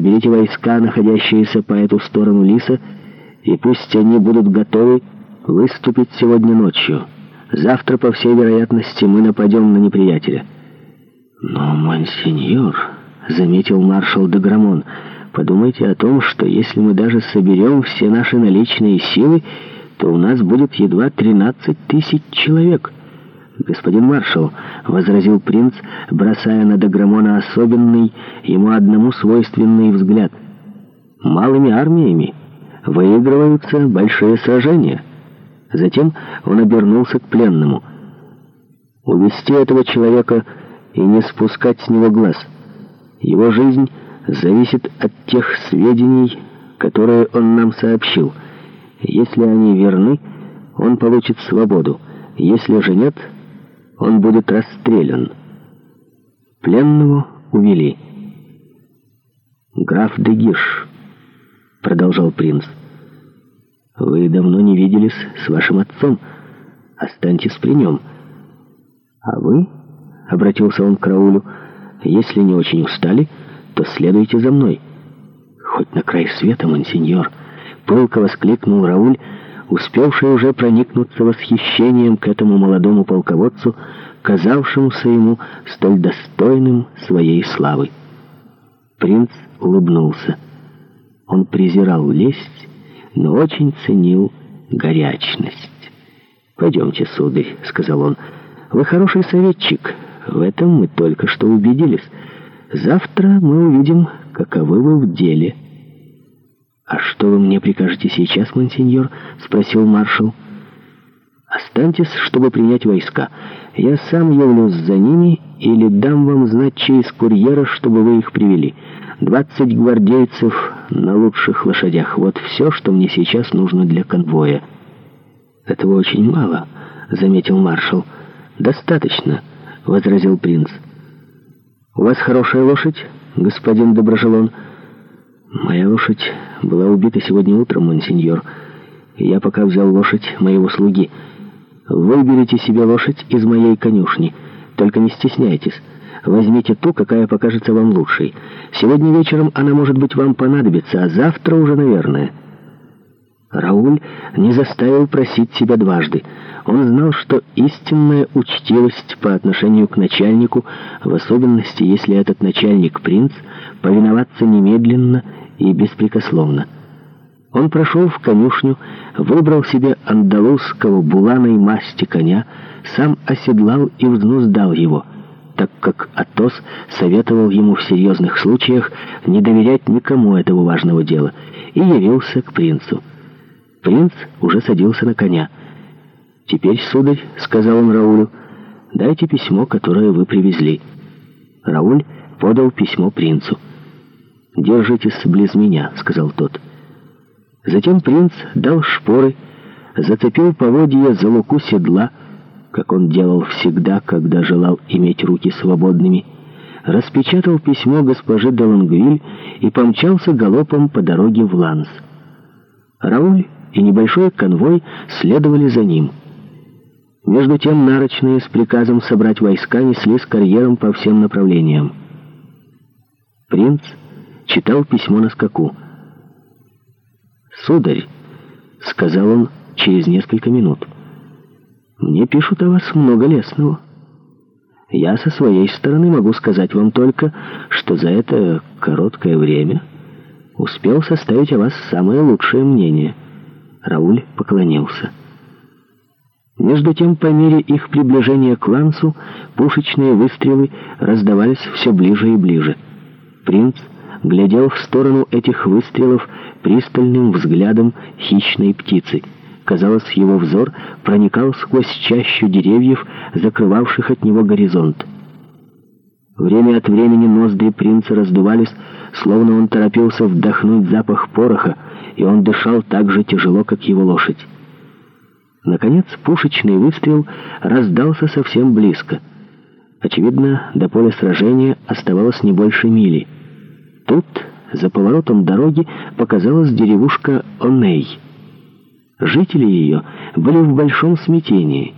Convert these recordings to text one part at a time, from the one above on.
Соберите войска, находящиеся по эту сторону Лиса, и пусть они будут готовы выступить сегодня ночью. Завтра, по всей вероятности, мы нападем на неприятеля». «Но, мансеньор», — заметил маршал де Грамон, — «подумайте о том, что если мы даже соберем все наши наличные силы, то у нас будет едва 13 тысяч человек». «Господин маршал», — возразил принц, бросая на Даграмона особенный, ему одному свойственный взгляд. «Малыми армиями выигрываются большие сражения». Затем он обернулся к пленному. «Увести этого человека и не спускать с него глаз. Его жизнь зависит от тех сведений, которые он нам сообщил. Если они верны, он получит свободу. Если же нет...» он будет расстрелян. Пленного увели. «Граф Дегиш», — продолжал принц, — «вы давно не виделись с вашим отцом. Останьтесь при нем. А вы, — обратился он к Раулю, — если не очень устали, то следуйте за мной». «Хоть на край света, монсеньор», — пылко воскликнул Рауль, — успевший уже проникнуться восхищением к этому молодому полководцу, казавшемуся ему столь достойным своей славы. Принц улыбнулся. Он презирал лесть, но очень ценил горячность. «Пойдемте, сударь», — сказал он, — «вы хороший советчик, в этом мы только что убедились. Завтра мы увидим, каковы вы в деле». «А что вы мне прикажете сейчас, монсеньор?» — спросил маршал. «Останьтесь, чтобы принять войска. Я сам явлюсь за ними или дам вам знать через курьера, чтобы вы их привели. Двадцать гвардейцев на лучших лошадях. Вот все, что мне сейчас нужно для конвоя». «Этого очень мало», — заметил маршал. «Достаточно», — возразил принц. «У вас хорошая лошадь, господин Доброжелон?» «Моя лошадь была убита сегодня утром, монсеньор. Я пока взял лошадь моего слуги. Выберите себе лошадь из моей конюшни. Только не стесняйтесь. Возьмите ту, какая покажется вам лучшей. Сегодня вечером она, может быть, вам понадобится, а завтра уже, наверное». Рауль не заставил просить себя дважды. Он знал, что истинная учтивость по отношению к начальнику, в особенности если этот начальник принц, повиноваться немедленно и беспрекословно. Он прошел в конюшню, выбрал себе андалузского буланой масти коня, сам оседлал и взнуздал его, так как Атос советовал ему в серьезных случаях не доверять никому этого важного дела, и явился к принцу. Принц уже садился на коня. «Теперь, сударь», — сказал он Раулю, — «дайте письмо, которое вы привезли». Рауль подал письмо принцу. «Держитесь близ меня», — сказал тот. Затем принц дал шпоры, зацепил поводья за луку седла, как он делал всегда, когда желал иметь руки свободными, распечатал письмо госпожи Делангвиль и помчался галопом по дороге в Ланс. Рауль и небольшой конвой следовали за ним. Между тем нарочные с приказом собрать войска несли с карьером по всем направлениям. Принц читал письмо на скаку. «Сударь», — сказал он через несколько минут, — «мне пишут о вас много лестного. Я со своей стороны могу сказать вам только, что за это короткое время успел составить о вас самое лучшее мнение». Рауль поклонился. Между тем, по мере их приближения к Лансу, пушечные выстрелы раздавались все ближе и ближе. Принц глядел в сторону этих выстрелов пристальным взглядом хищной птицы. Казалось, его взор проникал сквозь чащу деревьев, закрывавших от него горизонт. Время от времени ноздри принца раздувались, словно он торопился вдохнуть запах пороха, и он дышал так же тяжело, как его лошадь. Наконец пушечный выстрел раздался совсем близко. Очевидно, до поля сражения оставалось не больше мили. Тут, за поворотом дороги, показалась деревушка Оней. Жители ее были в большом смятении.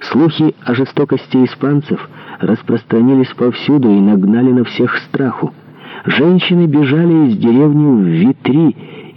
Слухи о жестокости испанцев распространились повсюду и нагнали на всех страху. Женщины бежали из деревни в Витри,